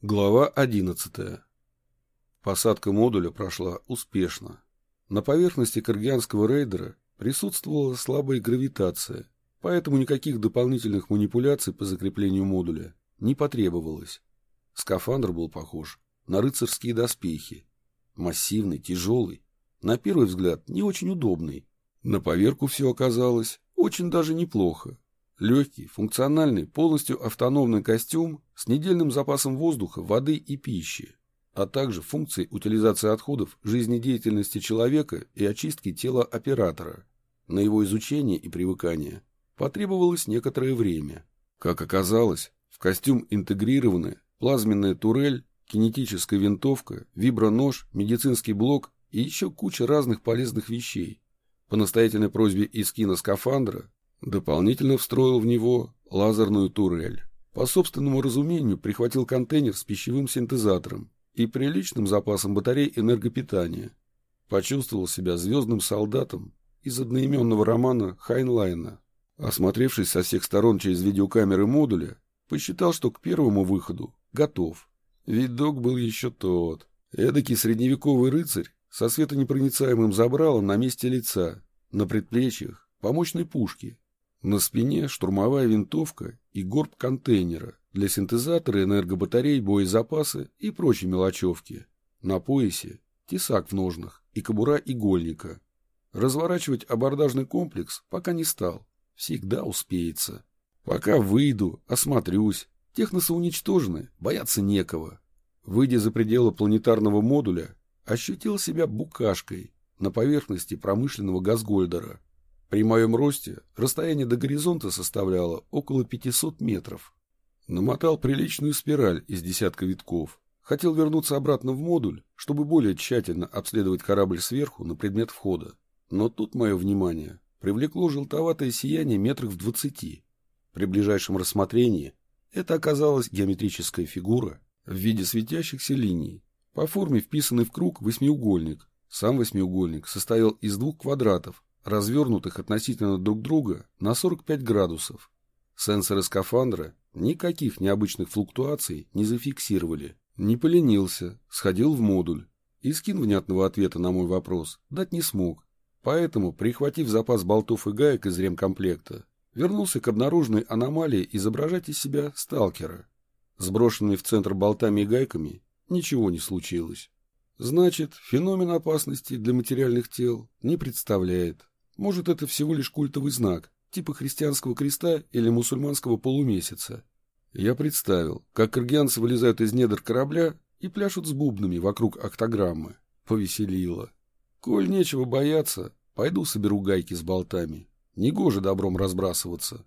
Глава 11. Посадка модуля прошла успешно. На поверхности каргианского рейдера присутствовала слабая гравитация, поэтому никаких дополнительных манипуляций по закреплению модуля не потребовалось. Скафандр был похож на рыцарские доспехи. Массивный, тяжелый, на первый взгляд не очень удобный. На поверку все оказалось очень даже неплохо. Легкий, функциональный, полностью автономный костюм с недельным запасом воздуха, воды и пищи, а также функцией утилизации отходов жизнедеятельности человека и очистки тела оператора. На его изучение и привыкание потребовалось некоторое время. Как оказалось, в костюм интегрированы плазменная турель, кинетическая винтовка, вибронож, медицинский блок и еще куча разных полезных вещей. По настоятельной просьбе Искина скафандра Дополнительно встроил в него лазерную турель. По собственному разумению прихватил контейнер с пищевым синтезатором и приличным запасом батарей энергопитания. Почувствовал себя звездным солдатом из одноименного романа Хайнлайна. Осмотревшись со всех сторон через видеокамеры модуля, посчитал, что к первому выходу готов. Видок был еще тот. Эдакий средневековый рыцарь со светонепроницаемым забралом на месте лица, на предплечьях, по мощной пушке, на спине штурмовая винтовка и горб контейнера для синтезатора, энергобатарей, боезапасы и прочей мелочевки. На поясе тесак в ножнах и кобура игольника. Разворачивать абордажный комплекс пока не стал. Всегда успеется. Пока выйду, осмотрюсь. Техносы уничтожены, бояться некого. Выйдя за пределы планетарного модуля, ощутил себя букашкой на поверхности промышленного газгольдера. При моем росте расстояние до горизонта составляло около 500 метров. Намотал приличную спираль из десятка витков. Хотел вернуться обратно в модуль, чтобы более тщательно обследовать корабль сверху на предмет входа. Но тут мое внимание привлекло желтоватое сияние метров в двадцати. При ближайшем рассмотрении это оказалась геометрическая фигура в виде светящихся линий, по форме вписанный в круг восьмиугольник. Сам восьмиугольник состоял из двух квадратов, развернутых относительно друг друга на 45 градусов. Сенсоры скафандра никаких необычных флуктуаций не зафиксировали. Не поленился, сходил в модуль. И скин внятного ответа на мой вопрос дать не смог. Поэтому, прихватив запас болтов и гаек из ремкомплекта, вернулся к обнаруженной аномалии изображать из себя сталкера. Сброшенными в центр болтами и гайками ничего не случилось. Значит, феномен опасности для материальных тел не представляет. Может, это всего лишь культовый знак, типа христианского креста или мусульманского полумесяца. Я представил, как каргианцы вылезают из недр корабля и пляшут с бубнами вокруг октограммы. Повеселило. Коль нечего бояться, пойду соберу гайки с болтами. Негоже добром разбрасываться.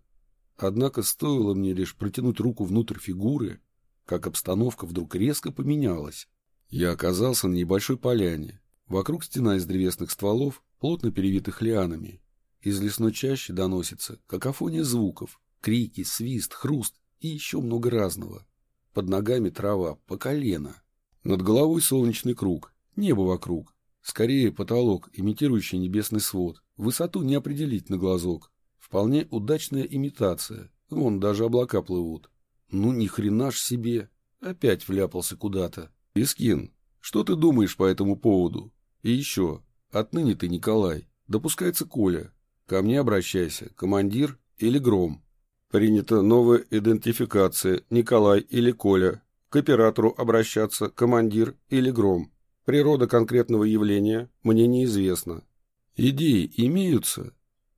Однако стоило мне лишь протянуть руку внутрь фигуры, как обстановка вдруг резко поменялась. Я оказался на небольшой поляне. Вокруг стена из древесных стволов, плотно перевитых лианами. Из лесной чащи доносится какофония звуков, крики, свист, хруст и еще много разного. Под ногами трава по колено. Над головой солнечный круг, небо вокруг. Скорее потолок, имитирующий небесный свод. Высоту не определить на глазок. Вполне удачная имитация. Вон даже облака плывут. Ну ни хрена ж себе. Опять вляпался куда-то. Искин, что ты думаешь по этому поводу? И еще, Отныне ты Николай. Допускается Коля. Ко мне обращайся, командир или Гром. Принята новая идентификация Николай или Коля. К оператору обращаться командир или Гром. Природа конкретного явления мне неизвестна. Идеи имеются?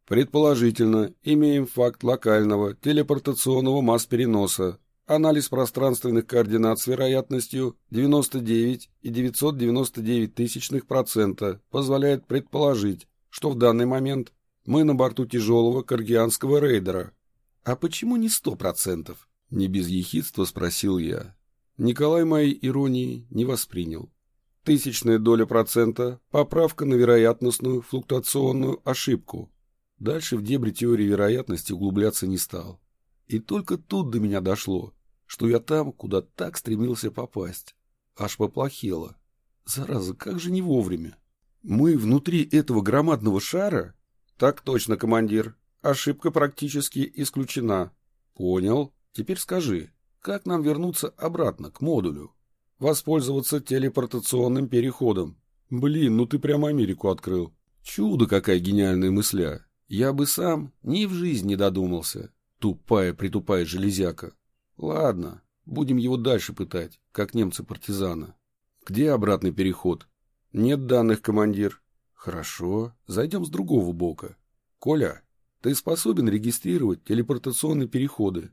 Предположительно, имеем факт локального телепортационного масс-переноса Анализ пространственных координат с вероятностью 99,999% позволяет предположить, что в данный момент мы на борту тяжелого каргианского рейдера. А почему не 100%? Не без ехидства спросил я. Николай моей иронии не воспринял. Тысячная доля процента – поправка на вероятностную флуктуационную ошибку. Дальше в дебри теории вероятности углубляться не стал. И только тут до меня дошло, что я там, куда так стремился попасть. Аж поплохело. Зараза, как же не вовремя. Мы внутри этого громадного шара? Так точно, командир. Ошибка практически исключена. Понял. Теперь скажи, как нам вернуться обратно к модулю? Воспользоваться телепортационным переходом. Блин, ну ты прямо Америку открыл. Чудо какая гениальная мысля. Я бы сам ни в жизнь не додумался. Тупая-притупая железяка. Ладно, будем его дальше пытать, как немцы-партизана. Где обратный переход? Нет данных, командир. Хорошо, зайдем с другого бока. Коля, ты способен регистрировать телепортационные переходы?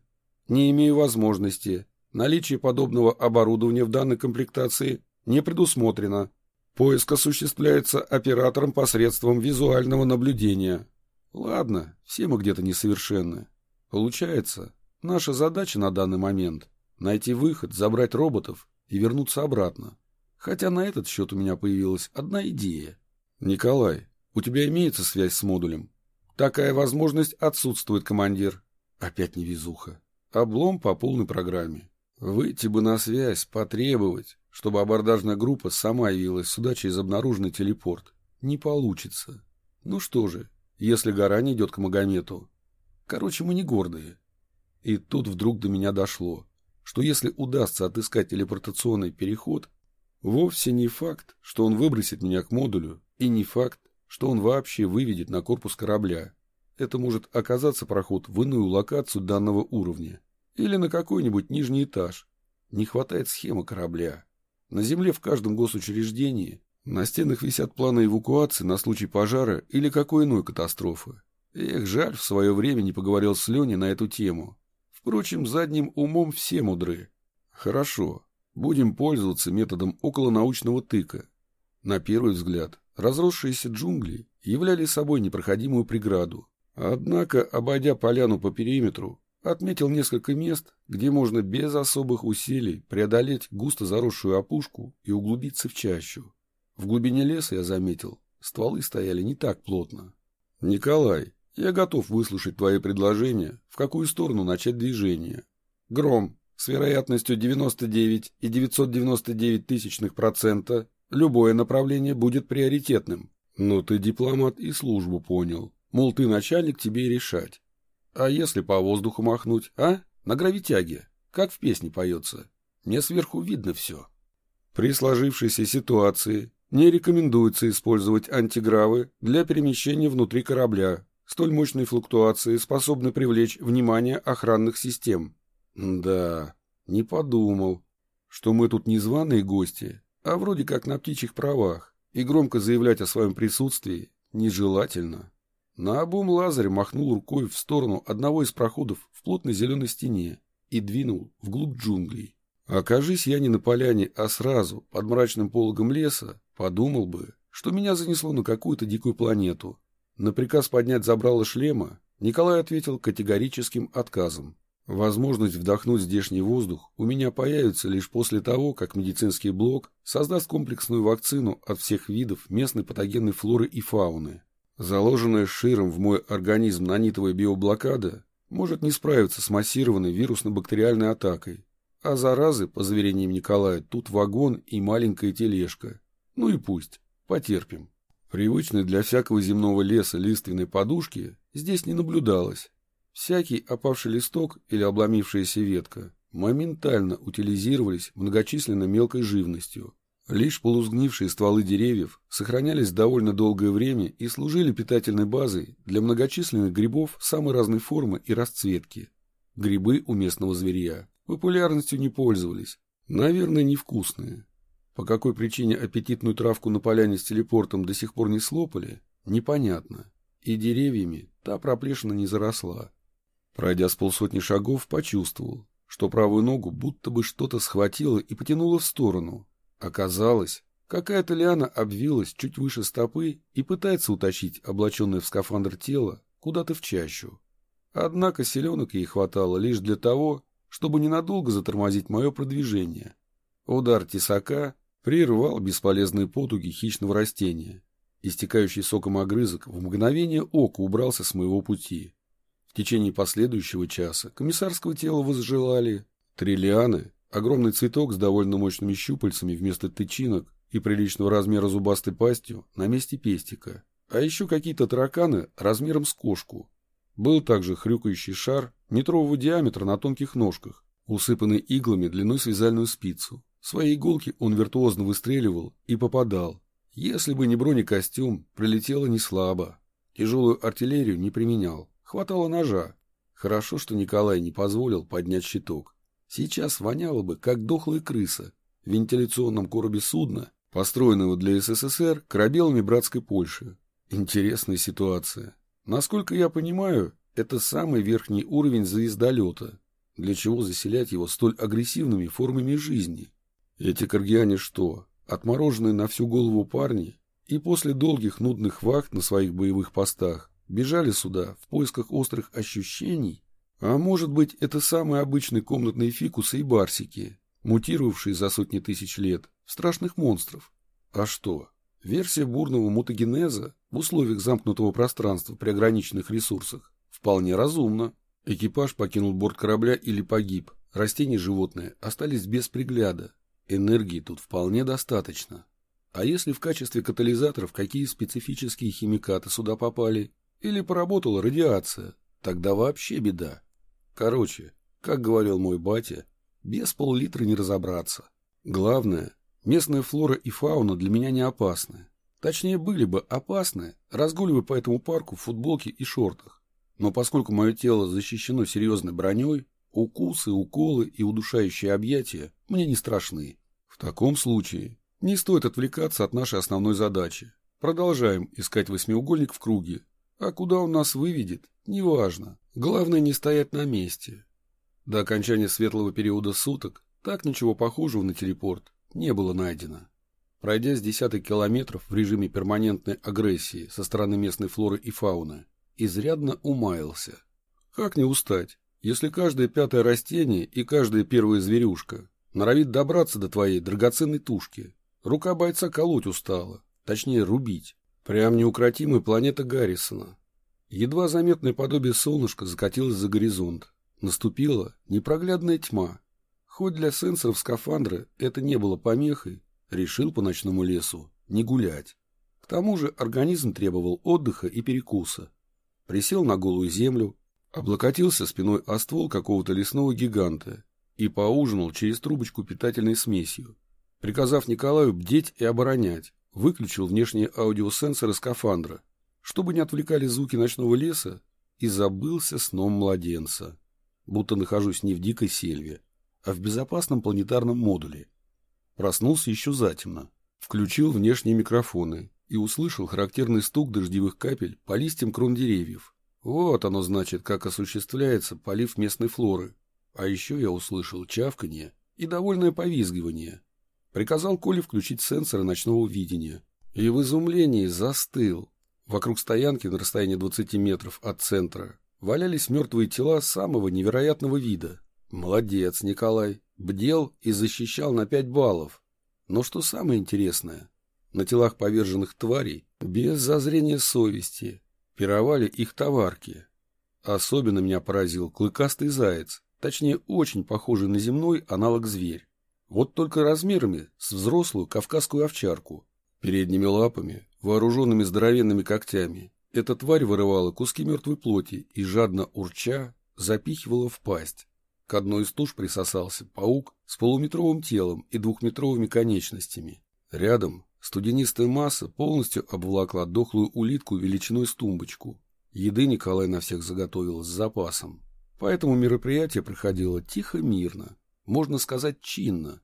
Не имею возможности. Наличие подобного оборудования в данной комплектации не предусмотрено. Поиск осуществляется оператором посредством визуального наблюдения. Ладно, все мы где-то несовершенны. Получается, наша задача на данный момент — найти выход, забрать роботов и вернуться обратно. Хотя на этот счет у меня появилась одна идея. Николай, у тебя имеется связь с модулем? Такая возможность отсутствует, командир. Опять невезуха. Облом по полной программе. Выйти бы на связь, потребовать, чтобы абордажная группа сама явилась сюда через обнаруженный телепорт. Не получится. Ну что же, если гора не идет к Магомету. Короче, мы не гордые. И тут вдруг до меня дошло, что если удастся отыскать телепортационный переход, вовсе не факт, что он выбросит меня к модулю, и не факт, что он вообще выведет на корпус корабля это может оказаться проход в иную локацию данного уровня или на какой-нибудь нижний этаж. Не хватает схемы корабля. На Земле в каждом госучреждении на стенах висят планы эвакуации на случай пожара или какой иной катастрофы. Эх, жаль, в свое время не поговорил с Леней на эту тему. Впрочем, задним умом все мудры. Хорошо, будем пользоваться методом околонаучного тыка. На первый взгляд, разросшиеся джунгли являли собой непроходимую преграду, Однако, обойдя поляну по периметру, отметил несколько мест, где можно без особых усилий преодолеть густо заросшую опушку и углубиться в чащу. В глубине леса я заметил, стволы стояли не так плотно. «Николай, я готов выслушать твои предложения, в какую сторону начать движение. Гром, с вероятностью 99 и 999 тысячных процента, любое направление будет приоритетным. Но ты дипломат и службу понял. Мол, ты начальник, тебе и решать. А если по воздуху махнуть, а? На гравитяге, как в песне поется. Мне сверху видно все. При сложившейся ситуации не рекомендуется использовать антигравы для перемещения внутри корабля. Столь мощные флуктуации способны привлечь внимание охранных систем. Да, не подумал, что мы тут незваные гости, а вроде как на птичьих правах, и громко заявлять о своем присутствии нежелательно. Наобум Лазарь махнул рукой в сторону одного из проходов в плотной зеленой стене и двинул вглубь джунглей. Окажись я не на поляне, а сразу, под мрачным пологом леса, подумал бы, что меня занесло на какую-то дикую планету. На приказ поднять забрало шлема Николай ответил категорическим отказом. Возможность вдохнуть здешний воздух у меня появится лишь после того, как медицинский блок создаст комплексную вакцину от всех видов местной патогенной флоры и фауны. Заложенная широм в мой организм нанитовая биоблокада может не справиться с массированной вирусно-бактериальной атакой. А заразы, по заверениям Николая, тут вагон и маленькая тележка. Ну и пусть, потерпим. Привычной для всякого земного леса лиственной подушки здесь не наблюдалось. Всякий опавший листок или обломившаяся ветка моментально утилизировались многочисленной мелкой живностью, Лишь полузгнившие стволы деревьев сохранялись довольно долгое время и служили питательной базой для многочисленных грибов самой разной формы и расцветки. Грибы у местного зверя популярностью не пользовались, наверное, невкусные. По какой причине аппетитную травку на поляне с телепортом до сих пор не слопали, непонятно. И деревьями та проплешина не заросла. Пройдя с полсотни шагов, почувствовал, что правую ногу будто бы что-то схватило и потянуло в сторону, Оказалось, какая-то лиана обвилась чуть выше стопы и пытается утащить облаченное в скафандр тело куда-то в чащу. Однако селенок ей хватало лишь для того, чтобы ненадолго затормозить мое продвижение. Удар тесака прервал бесполезные потуги хищного растения. Истекающий соком огрызок в мгновение ока убрался с моего пути. В течение последующего часа комиссарского тела возжелали триллианы Огромный цветок с довольно мощными щупальцами вместо тычинок и приличного размера зубастой пастью на месте пестика. А еще какие-то тараканы размером с кошку. Был также хрюкающий шар метрового диаметра на тонких ножках, усыпанный иглами длиной с вязальную спицу. Свои иголки он виртуозно выстреливал и попадал. Если бы не бронекостюм, прилетело не слабо. Тяжелую артиллерию не применял. Хватало ножа. Хорошо, что Николай не позволил поднять щиток. Сейчас воняло бы, как дохлая крыса, в вентиляционном коробе судна, построенного для СССР корабелами братской Польши. Интересная ситуация. Насколько я понимаю, это самый верхний уровень звездолета. Для чего заселять его столь агрессивными формами жизни? Эти каргиане что, отмороженные на всю голову парни, и после долгих нудных вахт на своих боевых постах бежали сюда в поисках острых ощущений? А может быть, это самые обычные комнатные фикусы и барсики, мутировавшие за сотни тысяч лет в страшных монстров? А что? Версия бурного мутагенеза в условиях замкнутого пространства при ограниченных ресурсах вполне разумна. Экипаж покинул борт корабля или погиб. Растения и животные остались без пригляда. Энергии тут вполне достаточно. А если в качестве катализаторов какие специфические химикаты сюда попали? Или поработала радиация? Тогда вообще беда. Короче, как говорил мой батя, без пол-литра не разобраться. Главное, местная флора и фауна для меня не опасны. Точнее, были бы опасны, разгуливая по этому парку в футболке и шортах. Но поскольку мое тело защищено серьезной броней, укусы, уколы и удушающие объятия мне не страшны. В таком случае не стоит отвлекаться от нашей основной задачи. Продолжаем искать восьмиугольник в круге. А куда он нас выведет, неважно. Главное не стоять на месте. До окончания светлого периода суток так ничего похожего на телепорт не было найдено. Пройдя с десяток километров в режиме перманентной агрессии со стороны местной флоры и фауны, изрядно умаялся. Как не устать, если каждое пятое растение и каждая первая зверюшка Норовит добраться до твоей драгоценной тушки. Рука бойца колоть устала. Точнее, рубить. Прям неукротимая планета Гаррисона. Едва заметное подобие солнышка закатилось за горизонт. Наступила непроглядная тьма. Хоть для сенсоров скафандра это не было помехой, решил по ночному лесу не гулять. К тому же организм требовал отдыха и перекуса. Присел на голую землю, облокотился спиной о ствол какого-то лесного гиганта и поужинал через трубочку питательной смесью. Приказав Николаю бдеть и оборонять, выключил внешние аудиосенсоры скафандра, чтобы не отвлекали звуки ночного леса, и забылся сном младенца, будто нахожусь не в дикой сельве, а в безопасном планетарном модуле. Проснулся еще затемно, включил внешние микрофоны и услышал характерный стук дождевых капель по листьям крон деревьев. Вот оно значит, как осуществляется полив местной флоры. А еще я услышал чавканье и довольное повизгивание. Приказал Коле включить сенсоры ночного видения. И в изумлении застыл. Вокруг стоянки на расстоянии 20 метров от центра валялись мертвые тела самого невероятного вида. Молодец, Николай. Бдел и защищал на 5 баллов. Но что самое интересное, на телах поверженных тварей, без зазрения совести, пировали их товарки. Особенно меня поразил клыкастый заяц, Точнее, очень похожий на земной аналог зверь. Вот только размерами с взрослую кавказскую овчарку. Передними лапами, вооруженными здоровенными когтями, эта тварь вырывала куски мертвой плоти и, жадно урча, запихивала в пасть. К одной из туш присосался паук с полуметровым телом и двухметровыми конечностями. Рядом студенистая масса полностью обволокла дохлую улитку величиной с тумбочку. Еды Николай на всех заготовил с запасом. Поэтому мероприятие проходило тихо-мирно, можно сказать, чинно.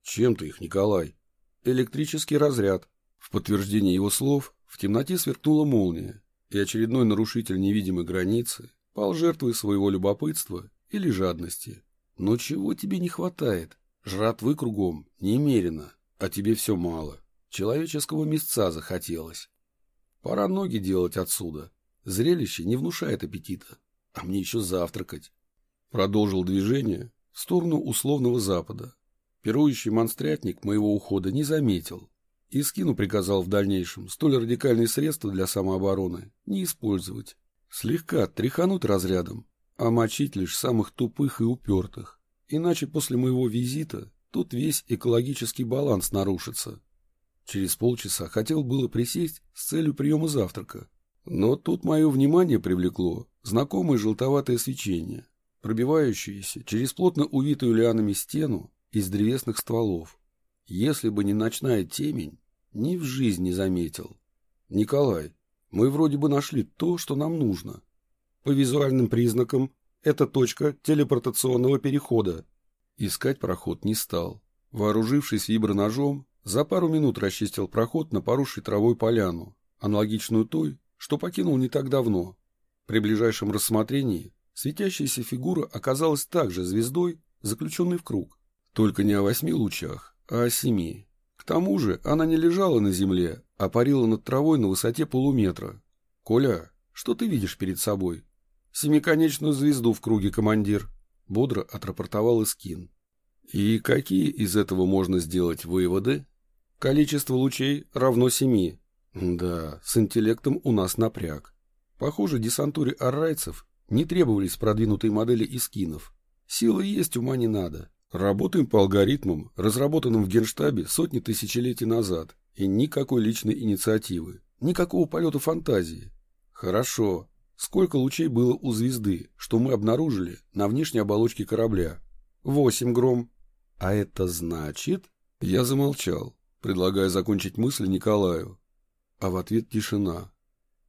Чем ты их, Николай? Электрический разряд. В подтверждение его слов в темноте сверкнула молния, и очередной нарушитель невидимой границы пал жертвой своего любопытства или жадности. Но чего тебе не хватает? Жратвы кругом немерено, а тебе все мало. Человеческого мясца захотелось. Пора ноги делать отсюда. Зрелище не внушает аппетита а мне еще завтракать. Продолжил движение в сторону условного запада. Пирующий монстрятник моего ухода не заметил. И скину приказал в дальнейшем столь радикальные средства для самообороны не использовать. Слегка тряхануть разрядом, а мочить лишь самых тупых и упертых. Иначе после моего визита тут весь экологический баланс нарушится. Через полчаса хотел было присесть с целью приема завтрака. Но тут мое внимание привлекло знакомое желтоватое свечение. пробивающуюся через плотно увитую лианами стену из древесных стволов. Если бы не ночная темень, ни в жизнь не заметил. Николай, мы вроде бы нашли то, что нам нужно. По визуальным признакам, это точка телепортационного перехода. Искать проход не стал. Вооружившись виброножом, за пару минут расчистил проход на поросшей травой поляну, аналогичную той, что покинул не так давно. При ближайшем рассмотрении светящаяся фигура оказалась также звездой, заключенной в круг. Только не о восьми лучах, а о семи. К тому же она не лежала на земле, а парила над травой на высоте полуметра. «Коля, что ты видишь перед собой?» «Семиконечную звезду в круге, командир», — бодро отрапортовал Искин. «И какие из этого можно сделать выводы?» «Количество лучей равно семи». «Да, с интеллектом у нас напряг. Похоже, десантуре аррайцев не требовались продвинутые модели Искинов. Силы есть, ума не надо. Работаем по алгоритмам, разработанным в Генштабе сотни тысячелетий назад, и никакой личной инициативы, никакого полета фантазии. Хорошо. Сколько лучей было у звезды, что мы обнаружили на внешней оболочке корабля? Восемь гром. А это значит... Я замолчал, предлагая закончить мысль Николаю. А в ответ тишина.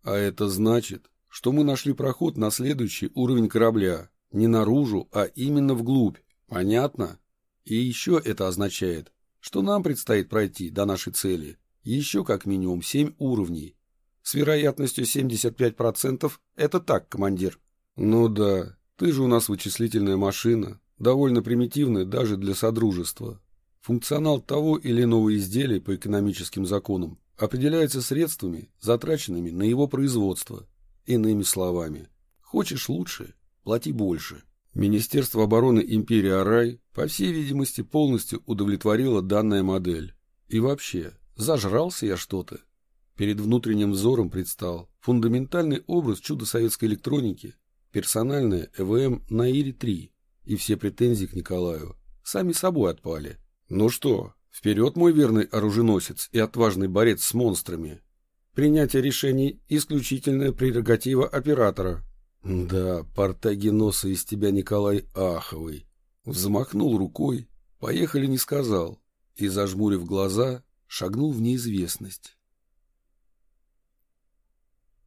А это значит, что мы нашли проход на следующий уровень корабля. Не наружу, а именно вглубь. Понятно? И еще это означает, что нам предстоит пройти до нашей цели еще как минимум 7 уровней. С вероятностью 75% это так, командир. Ну да, ты же у нас вычислительная машина, довольно примитивная даже для содружества. Функционал того или иного изделия по экономическим законам определяется средствами, затраченными на его производство. Иными словами, хочешь лучше – плати больше. Министерство обороны империи Арай, по всей видимости, полностью удовлетворило данная модель. И вообще, зажрался я что-то. Перед внутренним взором предстал фундаментальный образ чуда советской электроники, персональная ЭВМ Наири-3 и все претензии к Николаю сами собой отпали. Ну что, вперед, мой верный оруженосец и отважный борец с монстрами. Принятие решений – исключительная прерогатива оператора, да, портагеноса из тебя, Николай Аховый. Взмахнул рукой, поехали не сказал, и, зажмурив глаза, шагнул в неизвестность.